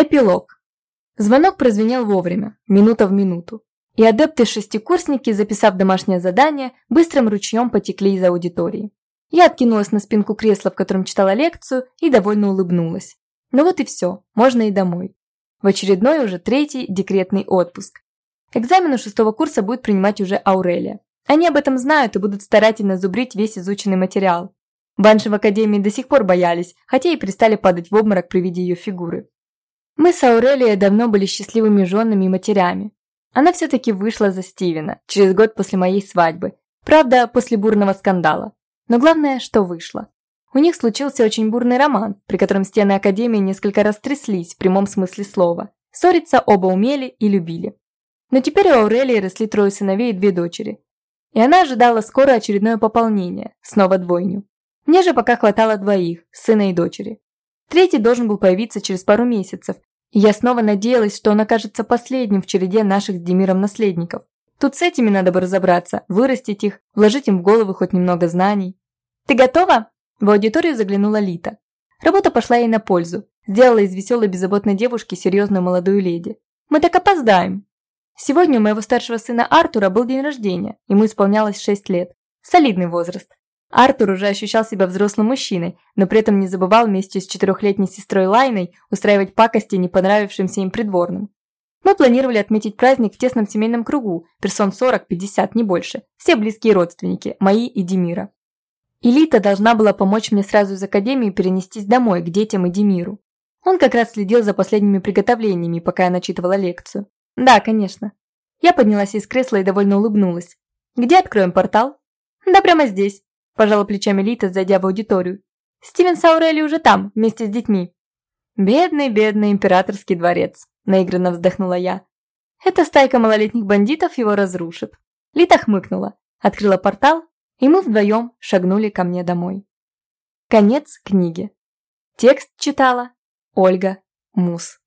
Эпилог. Звонок прозвенел вовремя, минута в минуту. И адепты-шестикурсники, записав домашнее задание, быстрым ручьем потекли из аудитории. Я откинулась на спинку кресла, в котором читала лекцию, и довольно улыбнулась. Ну вот и все, можно и домой. В очередной уже третий декретный отпуск. Экзамен шестого курса будет принимать уже Аурелия. Они об этом знают и будут старательно зубрить весь изученный материал. Банши в академии до сих пор боялись, хотя и перестали падать в обморок при виде ее фигуры. Мы с Аурелией давно были счастливыми женами и матерями. Она все-таки вышла за Стивена, через год после моей свадьбы. Правда, после бурного скандала. Но главное, что вышла. У них случился очень бурный роман, при котором стены Академии несколько раз тряслись в прямом смысле слова. Ссориться оба умели и любили. Но теперь у Аурелии росли трое сыновей и две дочери. И она ожидала скоро очередное пополнение, снова двойню. Мне же пока хватало двоих, сына и дочери. Третий должен был появиться через пару месяцев, я снова надеялась, что он окажется последним в череде наших с Демиром наследников. Тут с этими надо бы разобраться, вырастить их, вложить им в головы хоть немного знаний. «Ты готова?» В аудиторию заглянула Лита. Работа пошла ей на пользу. Сделала из веселой беззаботной девушки серьезную молодую леди. «Мы так опоздаем!» Сегодня у моего старшего сына Артура был день рождения. Ему исполнялось 6 лет. Солидный возраст. Артур уже ощущал себя взрослым мужчиной, но при этом не забывал вместе с четырехлетней сестрой Лайной устраивать пакости не понравившимся им придворным. Мы планировали отметить праздник в тесном семейном кругу, персон 40-50, не больше. Все близкие родственники, мои и Демира. Элита должна была помочь мне сразу из академии перенестись домой, к детям и Демиру. Он как раз следил за последними приготовлениями, пока я начитывала лекцию. Да, конечно. Я поднялась из кресла и довольно улыбнулась. Где откроем портал? Да прямо здесь. Пожала плечами Лита, зайдя в аудиторию. Стивен Саурели уже там, вместе с детьми. Бедный, бедный императорский дворец, наигранно вздохнула я. Эта стайка малолетних бандитов его разрушит. Лита хмыкнула, открыла портал, и мы вдвоем шагнули ко мне домой. Конец книги. Текст читала Ольга Мус.